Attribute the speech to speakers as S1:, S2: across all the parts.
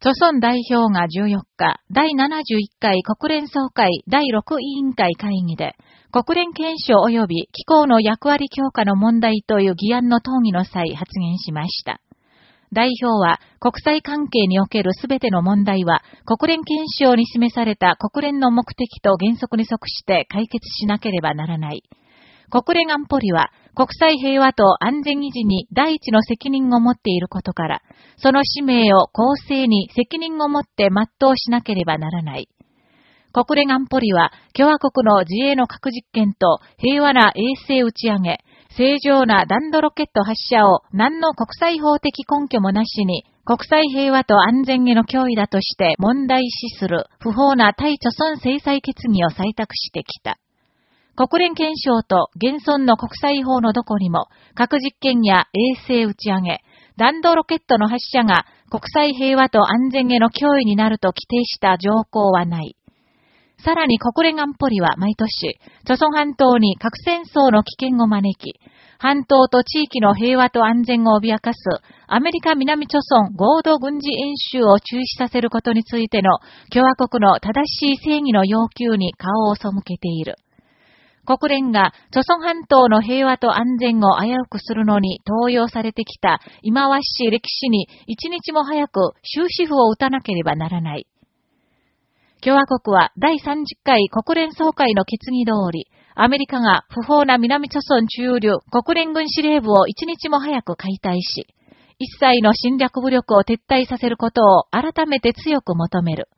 S1: 著村代表が14日、第71回国連総会第6委員会会議で、国連憲章及び気候の役割強化の問題という議案の討議の際発言しました。代表は、国際関係におけるすべての問題は、国連憲章に示された国連の目的と原則に即して解決しなければならない。国連安保理は国際平和と安全維持に第一の責任を持っていることから、その使命を公正に責任を持って全うしなければならない。国連安保理は共和国の自衛の核実験と平和な衛星打ち上げ、正常な弾道ロケット発射を何の国際法的根拠もなしに国際平和と安全への脅威だとして問題視する不法な対貯村制裁決議を採択してきた。国連憲章と現存の国際法のどこにも、核実験や衛星打ち上げ、弾道ロケットの発射が国際平和と安全への脅威になると規定した条項はない。さらに国連安保理は毎年、著村半島に核戦争の危険を招き、半島と地域の平和と安全を脅かすアメリカ南朝村合同軍事演習を中止させることについての共和国の正しい正義の要求に顔を背けている。国連が、著村半島の平和と安全を危うくするのに登用されてきた今わしい歴史に一日も早く終止符を打たなければならない。共和国は第30回国連総会の決議通り、アメリカが不法な南朝村中流国連軍司令部を一日も早く解体し、一切の侵略武力を撤退させることを改めて強く求める。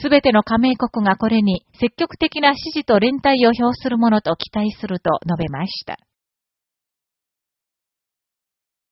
S1: すべての加盟国がこれに積極的な支持と連帯を表するものと期待すると述べました。